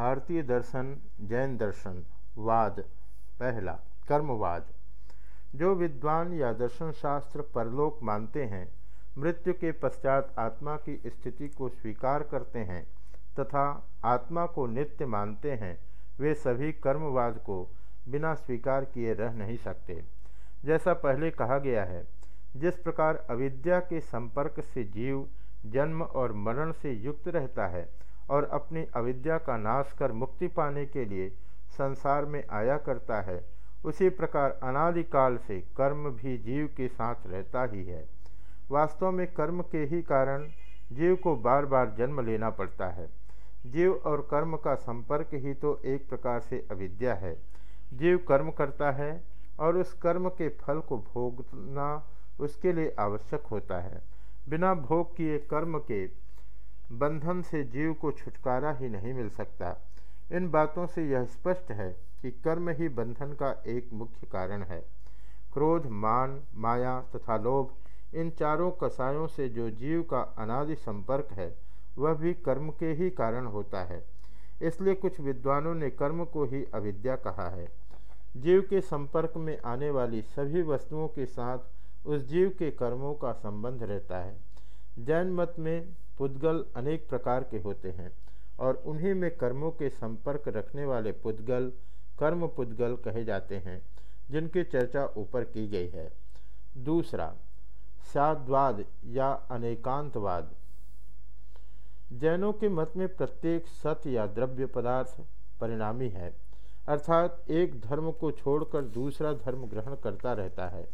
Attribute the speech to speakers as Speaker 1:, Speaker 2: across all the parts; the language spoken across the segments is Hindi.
Speaker 1: भारतीय दर्शन, जैन दर्शन, वाद, पहला, कर्मवाद। जो विद्वान या दर्शन शास्त्र परलोक मानते हैं, मृत्यु के पश्चात आत्मा की स्थिति को स्वीकार करते हैं तथा आत्मा को नित्य मानते हैं, वे सभी कर्मवाद को बिना स्वीकार किए रह नहीं सकते। जैसा पहले कहा गया है, जिस प्रकार अविद्या के संपर्क से जीव जन्म और मरण से युक्त रहता है और अपनी अविद्या का नाश कर मुक्ति पाने के लिए संसार में आया करता है, उसी प्रकार अनादिकाल से कर्म भी जीव के साथ रहता ही है। वास्तव में कर्म के ही कारण जीव को बार बार जन्म लेना पड़ता है। जीव और कर्म का संपर्क ही तो एक प्रकार से अविद्या है। जीव कर्म करता है और उस कर्म के फल को भोगना उसके लिए आवश्यक होता है। बिना भोग किए कर्म के बंधन से जीव को छुटकारा ही नहीं मिल सकता। इन बातों से यह स्पष्ट है कि कर्म ही बंधन का एक मुख्य कारण है। क्रोध, मान, माया तथा लोभ, इन चारों कसायों से जो जीव का अनादि संपर्क है, वह भी कर्म के ही कारण होता है। इसलिए कुछ विद्वानों ने कर्म को ही अविद्या कहा है। जीव के संपर्क में आने वाली सभी वस्तुओं के साथ उस जीव के कर्मों का संबंध रहता है। जैन मत में पुद्गल अनेक प्रकार के होते हैं, और उन्हीं में कर्मों के संपर्क रखने वाले पुद्गल, कर्म पुद्गल कहे जाते हैं, जिनकी चर्चा ऊपर की गई है। दूसरा, साद्वाद या अनेकांतवाद। जैनों के मत में प्रत्येक सत्य या द्रव्य पदार्थ परिणामी है, अर्थात एक धर्म को छोड़कर दूसरा धर्म ग्रहण करता रहता है।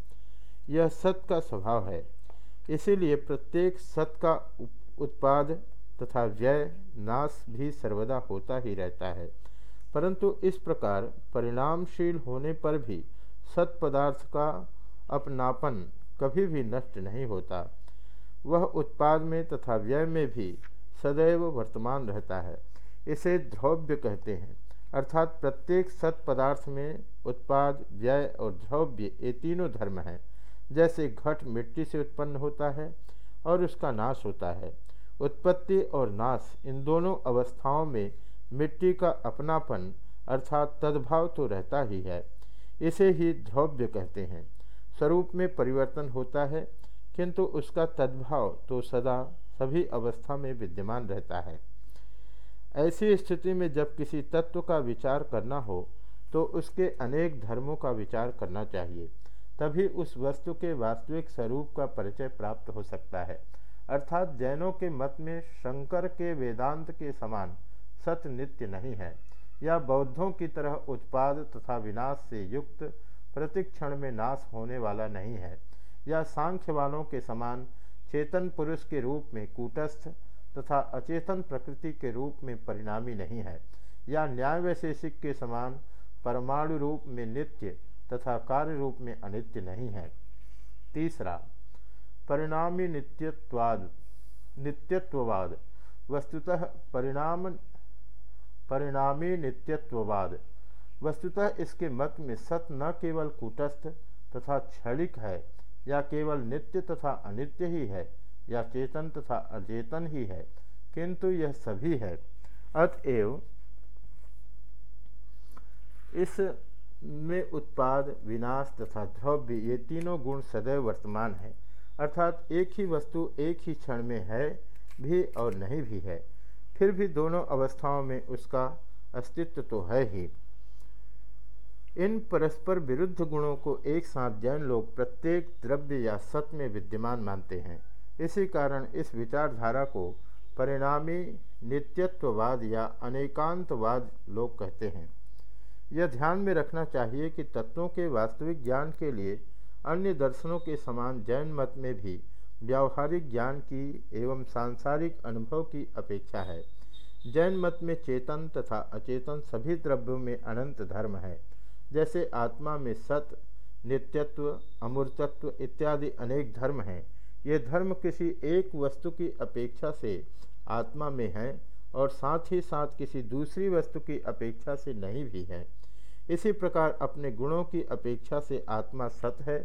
Speaker 1: यह सत्य का स्वभाव है, इसीलिए प्रत्येक सत्य का उत्पाद तथा व्यय नाश भी सर्वदा होता ही रहता है। परंतु इस प्रकार परिणामशील होने पर भी सत पदार्थ का अपनापन कभी भी नष्ट नहीं होता। वह उत्पाद में तथा व्यय में भी सदैव वर्तमान रहता है। इसे ध्रव्य कहते हैं। अर्थात प्रत्येक सत पदार्थ में उत्पाद, व्यय और ध्रव्य ये तीनों धर्म हैं। जैसे घट मिट्टी से उत्पन्न होता है और उसका नाश होता है। उत्पत्ति और नाश इन दोनों अवस्थाओं में मिट्टी का अपनापन अर्थात तद्भाव तो रहता ही है। इसे ही द्रव्य कहते हैं। स्वरूप में परिवर्तन होता है, किंतु उसका तद्भाव तो सदा सभी अवस्था में विद्यमान रहता है। ऐसी स्थिति में जब किसी तत्व का विचार करना हो तो उसके अनेक धर्मों का विचार करना चाहिए। तभी उस वस्तु के वास्तविक स्वरूप का परिचय प्राप्त हो सकता है। अर्थात जैनों के मत में शंकर के वेदांत के समान सत्य नित्य नहीं है, या बौद्धों की तरह उत्पाद तथा विनाश से युक्त प्रतिक्षण में नाश होने वाला नहीं है, या सांख्य वालों के समान चेतन पुरुष के रूप में कूटस्थ तथा अचेतन प्रकृति के रूप में परिणामी नहीं है, या न्याय वैशेषिक के समान परमाणु रूप में नित्य तथा कार्य रूप में अनित्य नहीं है। तीसरा परिणामी नित्यत्वाद, नित्यत्ववाद। वस्तुतः परिणाम, परिणामी नित्यत्ववाद। वस्तुतः इसके मत में सत न केवल कूटस्थ तथा क्षणिक है, या केवल नित्य तथा अनित्य ही है, या चेतन तथा अचेतन ही है, किंतु यह सभी है। अतएव इस में उत्पाद, विनाश तथा द्रव्य ये तीनों गुण सदैव वर्तमान है। अर्थात एक ही वस्तु एक ही क्षण में है, भी और नहीं भी है। फिर भी दोनों अवस्थाओं में उसका अस्तित्व तो है ही। इन परस्पर विरुद्ध गुणों को एक साथ जैन लोग प्रत्येक द्रव्य या सत में विद्यमान मानते हैं। इसी कारण इस विचारधारा को परिणामी नित्यत्ववाद या अनेकांतवाद लोग कहते हैं। यह ध्यान में रखना चाहिए कि तत्वों के वास्तविक ज्ञान के लिए अन्य दर्शनों के समान जैन मत में भी व्यावहारिक ज्ञान की एवं सांसारिक अनुभव की अपेक्षा है। जैन मत में चेतन तथा अचेतन सभी द्रव्यों में अनंत धर्म है। जैसे आत्मा में सत, नित्यत्व, अमूर्तत्व इत्यादि अनेक धर्म हैं। ये धर्म किसी एक वस्तु की अपेक्षा से आत्मा में है और साथ ही साथ किसी दूसरी वस्तु की अपेक्षा से नहीं भी है। इसी प्रकार अपने गुणों की अपेक्षा से आत्मा सत है,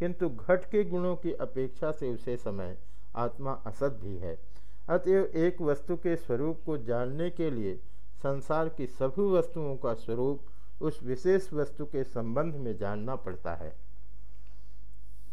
Speaker 1: किंतु घट के गुणों की अपेक्षा से उसे समय, आत्मा असत भी है। अतएव एक वस्तु के स्वरूप को जानने के लिए संसार की सभी वस्तुओं का स्वरूप उस विशेष वस्तु के संबंध में जानना पड़ता है।